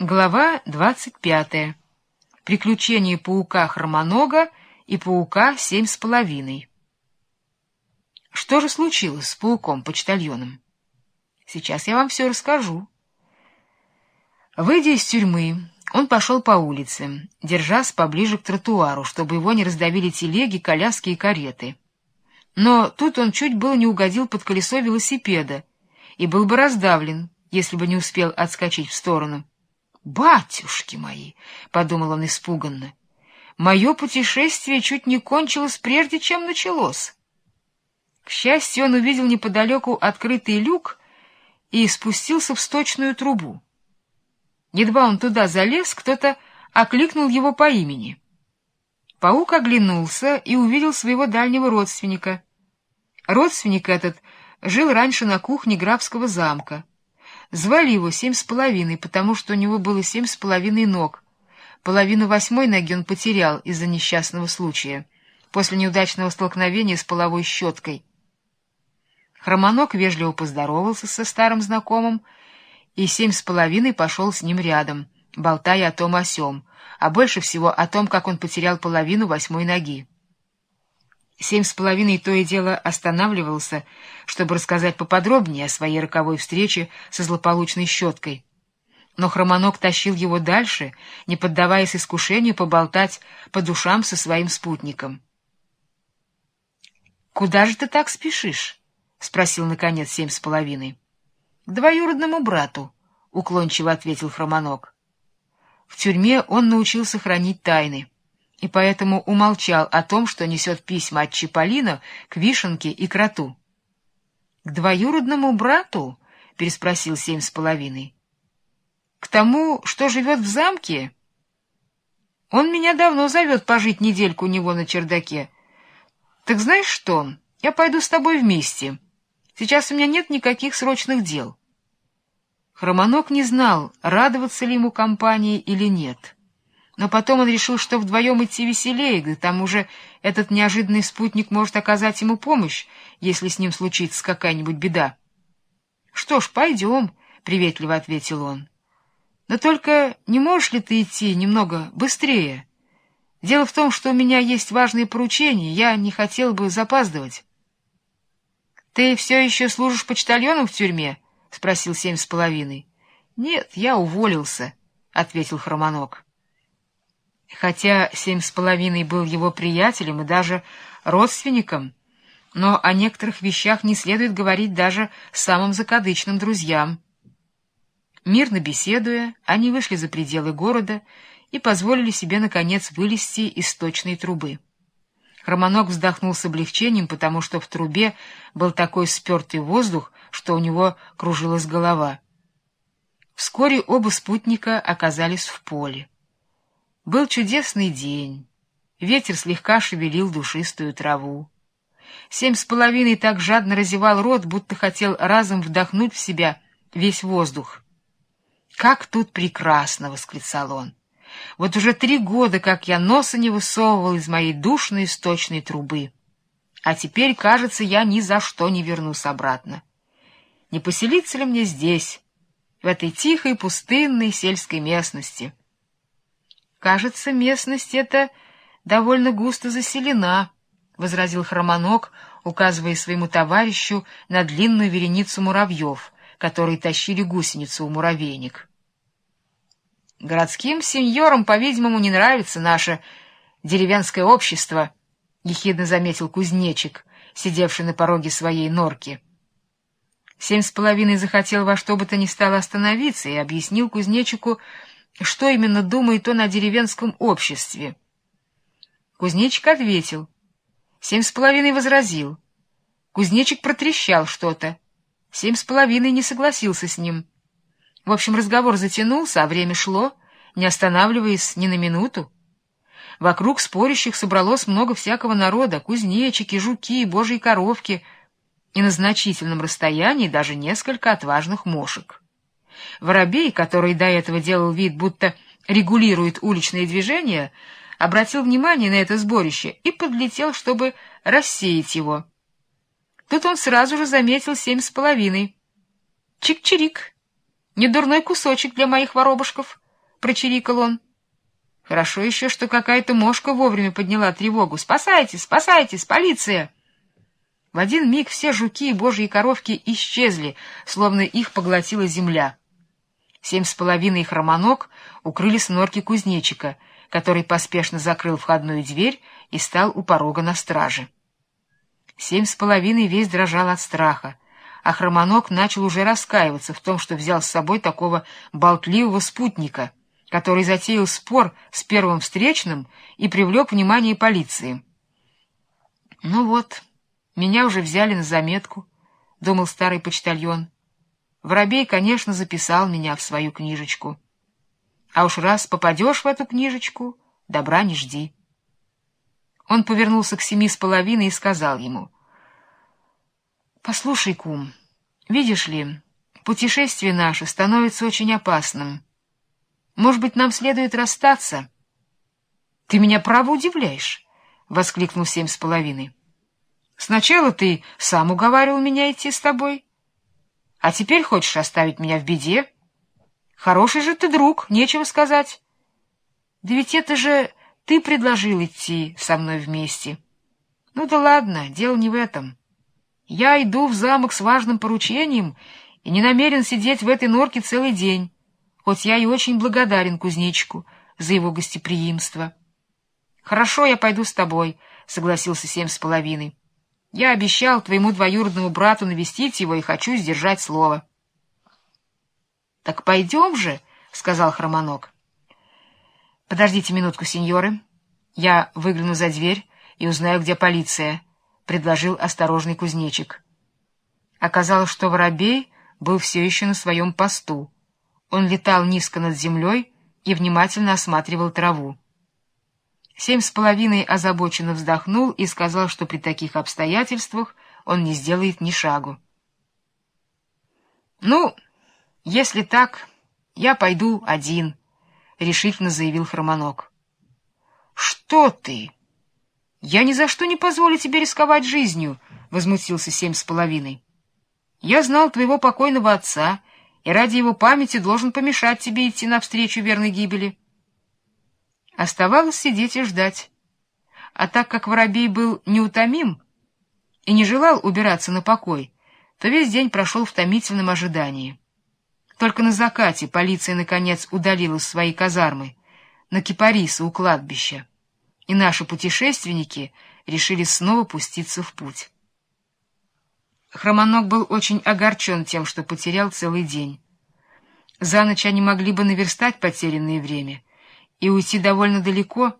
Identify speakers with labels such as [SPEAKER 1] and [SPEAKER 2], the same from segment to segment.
[SPEAKER 1] Глава двадцать пятая. Приключения паука-хромонога и паука семь с половиной. Что же случилось с пауком-почтальоном? Сейчас я вам все расскажу. Выйдя из тюрьмы, он пошел по улице, держась поближе к тротуару, чтобы его не раздавили телеги, коляски и кареты. Но тут он чуть было не угодил под колесо велосипеда и был бы раздавлен, если бы не успел отскочить в сторону. «Батюшки мои!» — подумал он испуганно. «Мое путешествие чуть не кончилось прежде, чем началось». К счастью, он увидел неподалеку открытый люк и спустился в сточную трубу. Едва он туда залез, кто-то окликнул его по имени. Паук оглянулся и увидел своего дальнего родственника. Родственник этот жил раньше на кухне графского замка. Звали его семь с половиной, потому что у него было семь с половиной ног. Половину восьмой ноги он потерял из-за несчастного случая, после неудачного столкновения с половой щеткой. Хромоног вежливо поздоровался со старым знакомым, и семь с половиной пошел с ним рядом, болтая о том о сём, а больше всего о том, как он потерял половину восьмой ноги. Семь с половиной то и дело останавливался, чтобы рассказать поподробнее о своей роковой встрече со злополучной щеткой. Но Хромоног тащил его дальше, не поддаваясь искушению поболтать по душам со своим спутником. — Куда же ты так спешишь? — спросил, наконец, семь с половиной. — К двоюродному брату, — уклончиво ответил Хромоног. В тюрьме он научился хранить тайны и поэтому умолчал о том, что несет письма от Чиполлино к Вишенке и Кроту. — К двоюродному брату? — переспросил семь с половиной. — К тому, что живет в замке? — Он меня давно зовет пожить недельку у него на чердаке. — Так знаешь что, я пойду с тобой вместе. Сейчас у меня нет никаких срочных дел. Хромонок не знал, радоваться ли ему компании или нет. — но потом он решил, что вдвоем идти веселее, к тому же этот неожиданный спутник может оказать ему помощь, если с ним случится какая-нибудь беда. — Что ж, пойдем, — приветливо ответил он. — Но только не можешь ли ты идти немного быстрее? Дело в том, что у меня есть важные поручения, я не хотел бы запаздывать. — Ты все еще служишь почтальоном в тюрьме? — спросил семь с половиной. — Нет, я уволился, — ответил Хромонок. Хотя семь с половиной был его приятелем и даже родственником, но о некоторых вещах не следует говорить даже самым закадычным друзьям. Мирно беседуя, они вышли за пределы города и позволили себе, наконец, вылезти из сточной трубы. Хромоног вздохнул с облегчением, потому что в трубе был такой спертый воздух, что у него кружилась голова. Вскоре оба спутника оказались в поле. Был чудесный день. Ветер слегка шевелил душистую траву. Семь с половиной так жадно разевал рот, будто хотел разом вдохнуть в себя весь воздух. «Как тут прекрасно!» — восклицал он. «Вот уже три года, как я носа не высовывал из моей душной источной трубы. А теперь, кажется, я ни за что не вернусь обратно. Не поселиться ли мне здесь, в этой тихой, пустынной сельской местности?» Кажется, местность эта довольно густо заселена, — возразил Хромоног, указывая своему товарищу на длинную вереницу муравьев, которые тащили гусеницу у муравейник. Городским сеньорам, по-видимому, не нравится наше деревенское общество, — ехидно заметил кузнечик, сидевший на пороге своей норки. Семь с половиной захотел во что бы то ни стало остановиться и объяснил кузнечику, что именно думает он о деревенском обществе. Кузнечик ответил. Семь с половиной возразил. Кузнечик протрещал что-то. Семь с половиной не согласился с ним. В общем, разговор затянулся, а время шло, не останавливаясь ни на минуту. Вокруг спорящих собралось много всякого народа — кузнечики, жуки, божьи коровки — и на значительном расстоянии даже несколько отважных мошек. Воробей, который до этого делал вид, будто регулирует уличные движения, обратил внимание на это сборище и подлетел, чтобы рассеять его. Тут он сразу же заметил семь с половиной. «Чик-чирик! Недурной кусочек для моих воробушков!» — прочирикал он. Хорошо еще, что какая-то мошка вовремя подняла тревогу. «Спасайтесь! Спасайтесь! Полиция!» В один миг все жуки и божьи коровки исчезли, словно их поглотила земля. Семь с половиной хромоног укрыли с норки кузнечика, который поспешно закрыл входную дверь и стал у порога на страже. Семь с половиной весь дрожал от страха, а хромоног начал уже раскаиваться в том, что взял с собой такого болтливого спутника, который затеял спор с первым встречным и привлек внимание полиции. Ну вот... Меня уже взяли на заметку, — думал старый почтальон. Воробей, конечно, записал меня в свою книжечку. А уж раз попадешь в эту книжечку, добра не жди. Он повернулся к семи с половиной и сказал ему. — Послушай, кум, видишь ли, путешествие наше становится очень опасным. Может быть, нам следует расстаться? — Ты меня право удивляешь, — воскликнул семь с половиной. Сначала ты сам уговаривал меня идти с тобой, а теперь хочешь оставить меня в беде. Хороший же ты друг, нечего сказать. Да ведь это же ты предложил идти со мной вместе. Ну да ладно, дело не в этом. Я иду в замок с важным поручением и не намерен сидеть в этой норке целый день, хоть я и очень благодарен кузнечику за его гостеприимство. — Хорошо, я пойду с тобой, — согласился семь с половиной. Я обещал твоему двоюродному брату навестить его и хочу сдержать слово. — Так пойдем же, — сказал Хромонок. — Подождите минутку, сеньоры. Я выгляну за дверь и узнаю, где полиция, — предложил осторожный кузнечик. Оказалось, что воробей был все еще на своем посту. Он летал низко над землей и внимательно осматривал траву. Семь с половиной озабоченно вздохнул и сказал, что при таких обстоятельствах он не сделает ни шагу. — Ну, если так, я пойду один, — решительно заявил Хромонок. — Что ты? Я ни за что не позволю тебе рисковать жизнью, — возмутился семь с половиной. — Я знал твоего покойного отца и ради его памяти должен помешать тебе идти навстречу верной гибели. — Оставалось сидеть и ждать. А так как воробей был неутомим и не желал убираться на покой, то весь день прошел в томительном ожидании. Только на закате полиция, наконец, удалилась свои казармы, на кипарисы у кладбища, и наши путешественники решили снова пуститься в путь. Хромоног был очень огорчен тем, что потерял целый день. За ночь они могли бы наверстать потерянное время — и уйти довольно далеко,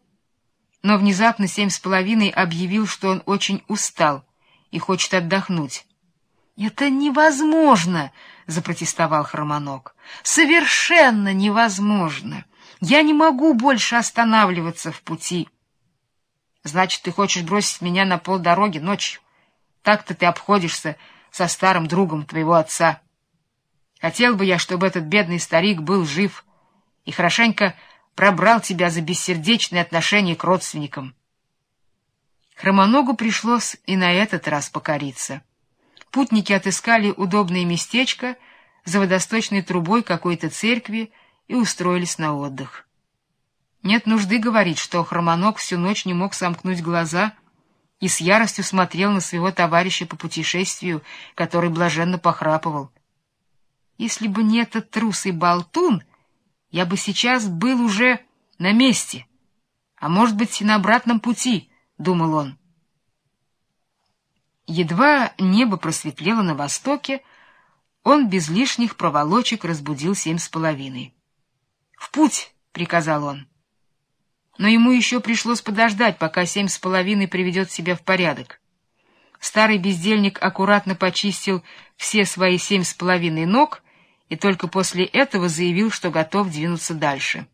[SPEAKER 1] но внезапно семь с половиной объявил, что он очень устал и хочет отдохнуть. — Это невозможно! — запротестовал Хромонок. — Совершенно невозможно! Я не могу больше останавливаться в пути. — Значит, ты хочешь бросить меня на полдороги ночью? Так-то ты обходишься со старым другом твоего отца. Хотел бы я, чтобы этот бедный старик был жив и хорошенько пробрал тебя за бессердечное отношение к родственникам. Хромоногу пришлось и на этот раз покориться. Путники отыскали удобное местечко за водосточной трубой какой-то церкви и устроились на отдых. Нет нужды говорить, что Хромоног всю ночь не мог сомкнуть глаза и с яростью смотрел на своего товарища по путешествию, который блаженно похрапывал. Если бы не этот трус и болтун, я бы сейчас был уже на месте, а может быть и на обратном пути, — думал он. Едва небо просветлело на востоке, он без лишних проволочек разбудил семь с половиной. — В путь! — приказал он. Но ему еще пришлось подождать, пока семь с половиной приведет себя в порядок. Старый бездельник аккуратно почистил все свои семь с половиной ног — и только после этого заявил, что готов двинуться дальше.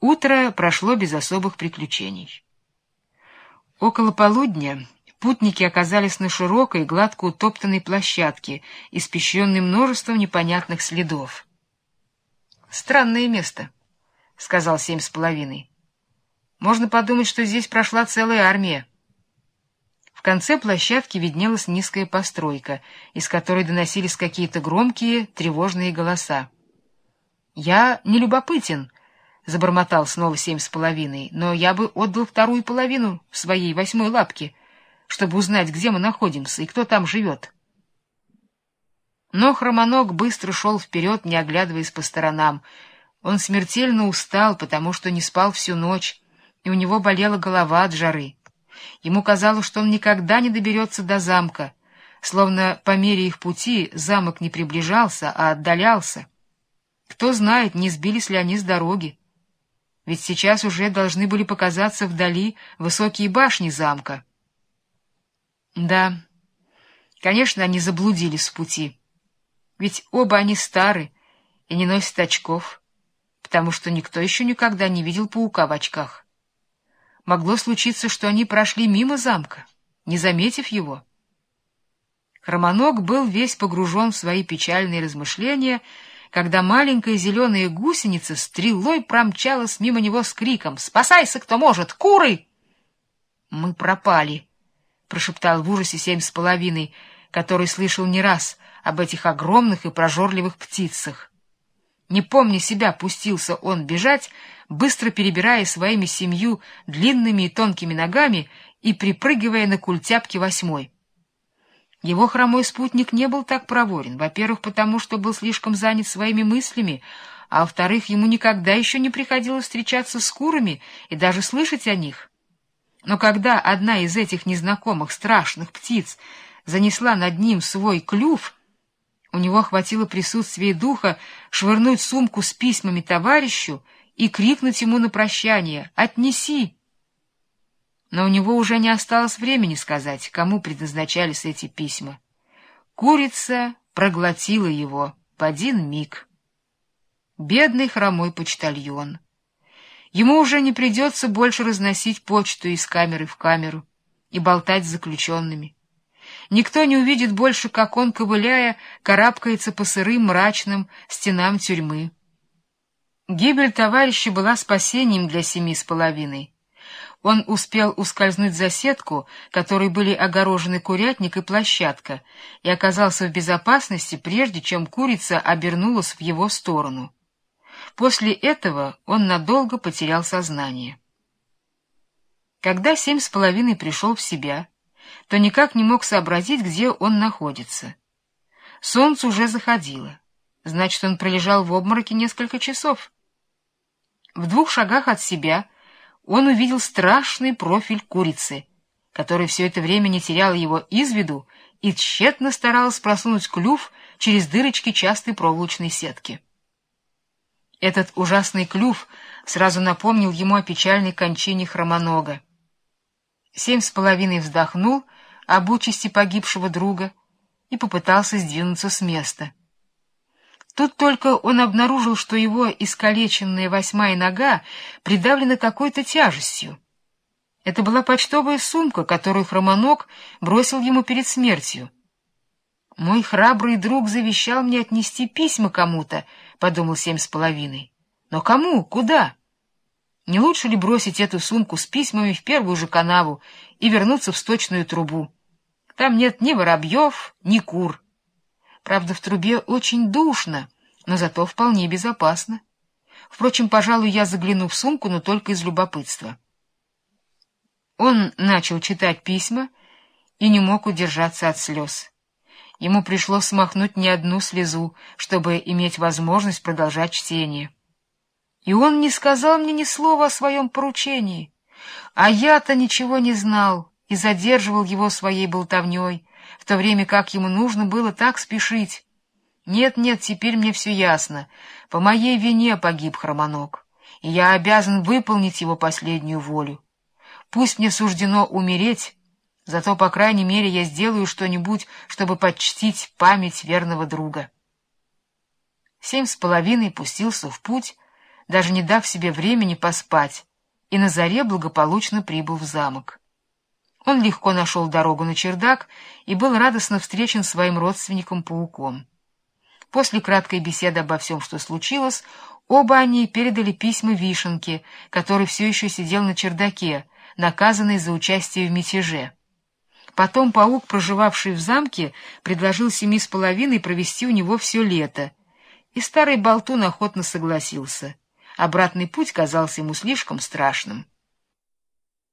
[SPEAKER 1] Утро прошло без особых приключений. Около полудня путники оказались на широкой, гладко утоптанной площадке, испещренной множеством непонятных следов. «Странное место», — сказал семь с половиной. «Можно подумать, что здесь прошла целая армия» конце площадки виднелась низкая постройка, из которой доносились какие-то громкие, тревожные голоса. Я не любопытен, — забормотал снова семь с половиной, — но я бы отдал вторую половину своей восьмой лапки, чтобы узнать, где мы находимся и кто там живет. Но хромоног быстро шел вперед, не оглядываясь по сторонам. Он смертельно устал, потому что не спал всю ночь, и у него болела голова от жары. Ему казалось, что он никогда не доберется до замка, словно по мере их пути замок не приближался, а отдалялся. Кто знает, не сбились ли они с дороги. Ведь сейчас уже должны были показаться вдали высокие башни замка. Да, конечно, они заблудились в пути. Ведь оба они стары и не носят очков, потому что никто еще никогда не видел паука в очках. Могло случиться, что они прошли мимо замка, не заметив его. Хромоног был весь погружен в свои печальные размышления, когда маленькая зеленая гусеница стрелой промчалась мимо него с криком «Спасайся, кто может! Куры!» «Мы пропали!» — прошептал в ужасе семь с половиной, который слышал не раз об этих огромных и прожорливых птицах. Не помня себя, пустился он бежать, быстро перебирая своими семью длинными и тонкими ногами и припрыгивая на культяпке восьмой. Его хромой спутник не был так проворен, во-первых, потому что был слишком занят своими мыслями, а во-вторых, ему никогда еще не приходилось встречаться с курами и даже слышать о них. Но когда одна из этих незнакомых страшных птиц занесла над ним свой клюв, у него хватило присутствия духа швырнуть сумку с письмами товарищу и крикнуть ему на прощание «Отнеси!». Но у него уже не осталось времени сказать, кому предназначались эти письма. Курица проглотила его в один миг. Бедный хромой почтальон. Ему уже не придется больше разносить почту из камеры в камеру и болтать с заключенными. Никто не увидит больше, как он, ковыляя, карабкается по сырым мрачным стенам тюрьмы. Гибель товарища была спасением для семи с половиной. Он успел ускользнуть за сетку, которой были огорожены курятник и площадка, и оказался в безопасности, прежде чем курица обернулась в его сторону. После этого он надолго потерял сознание. Когда семь с половиной пришел в себя, то никак не мог сообразить, где он находится. Солнце уже заходило. Значит, он пролежал в обмороке несколько часов. В двух шагах от себя он увидел страшный профиль курицы, которая все это время не теряла его из виду и тщетно старалась просунуть клюв через дырочки частой проволочной сетки. Этот ужасный клюв сразу напомнил ему о печальной кончине хромонога. Семь с половиной вздохнул об участи погибшего друга и попытался сдвинуться с места. Тут только он обнаружил, что его искалеченная восьмая нога придавлена какой-то тяжестью. Это была почтовая сумка, которую хромоног бросил ему перед смертью. «Мой храбрый друг завещал мне отнести письма кому-то», — подумал семь с половиной. «Но кому? Куда?» Не лучше ли бросить эту сумку с письмами в первую же канаву и вернуться в сточную трубу? Там нет ни воробьев, ни кур. Правда, в трубе очень душно, но зато вполне безопасно. Впрочем, пожалуй, я загляну в сумку, но только из любопытства. Он начал читать письма и не мог удержаться от слез. Ему пришлось смахнуть не одну слезу, чтобы иметь возможность продолжать чтение. И он не сказал мне ни слова о своем поручении. А я-то ничего не знал и задерживал его своей болтовней, в то время как ему нужно было так спешить. Нет-нет, теперь мне все ясно. По моей вине погиб Хромоног, и я обязан выполнить его последнюю волю. Пусть мне суждено умереть, зато, по крайней мере, я сделаю что-нибудь, чтобы почтить память верного друга. Семь с половиной пустился в путь, даже не дав себе времени поспать, и на заре благополучно прибыл в замок. Он легко нашел дорогу на чердак и был радостно встречен своим родственником-пауком. После краткой беседы обо всем, что случилось, оба они передали письма Вишенке, который все еще сидел на чердаке, наказанный за участие в мятеже. Потом паук, проживавший в замке, предложил семи с половиной провести у него все лето — И старый болтун охотно согласился. Обратный путь казался ему слишком страшным.